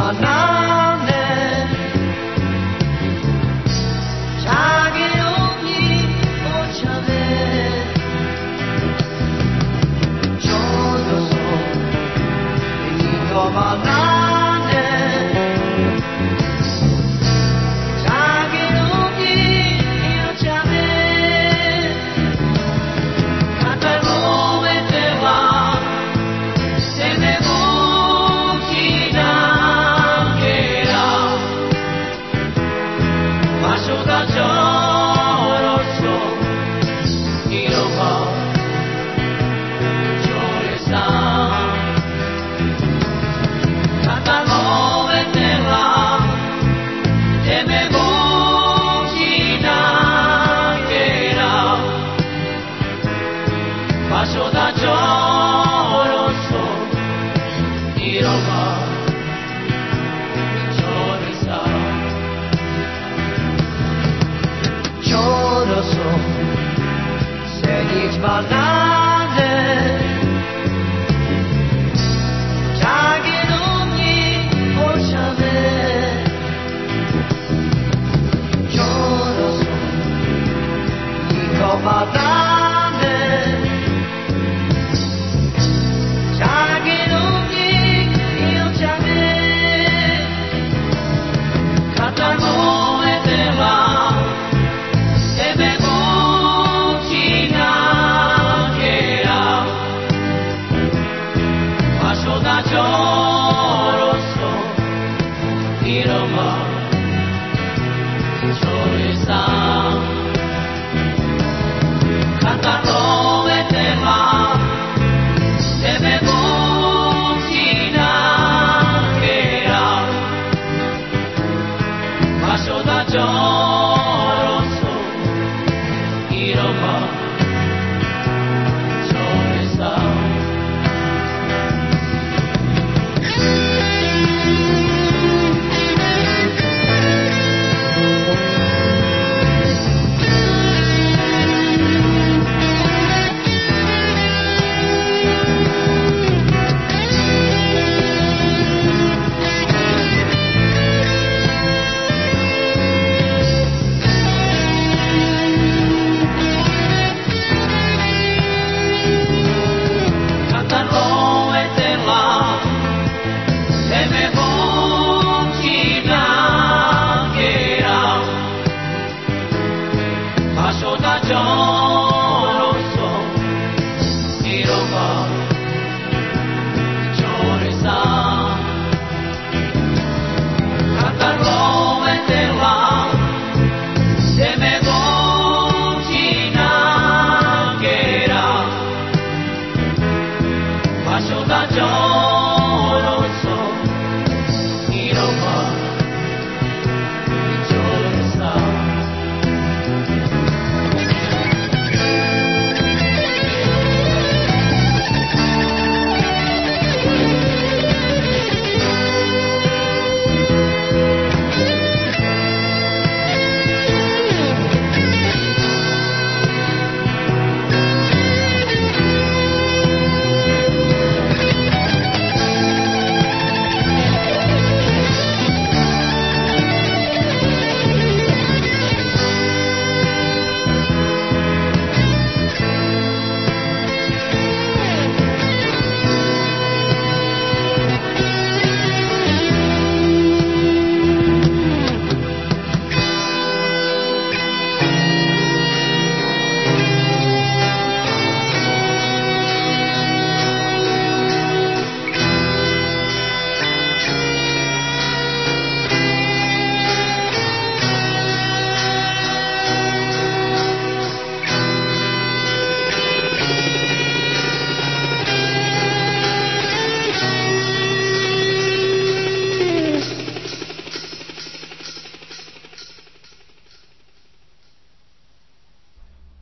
on 場所だ。ちょろ色が all. Shota John, Oh, Lord, so, Hero God.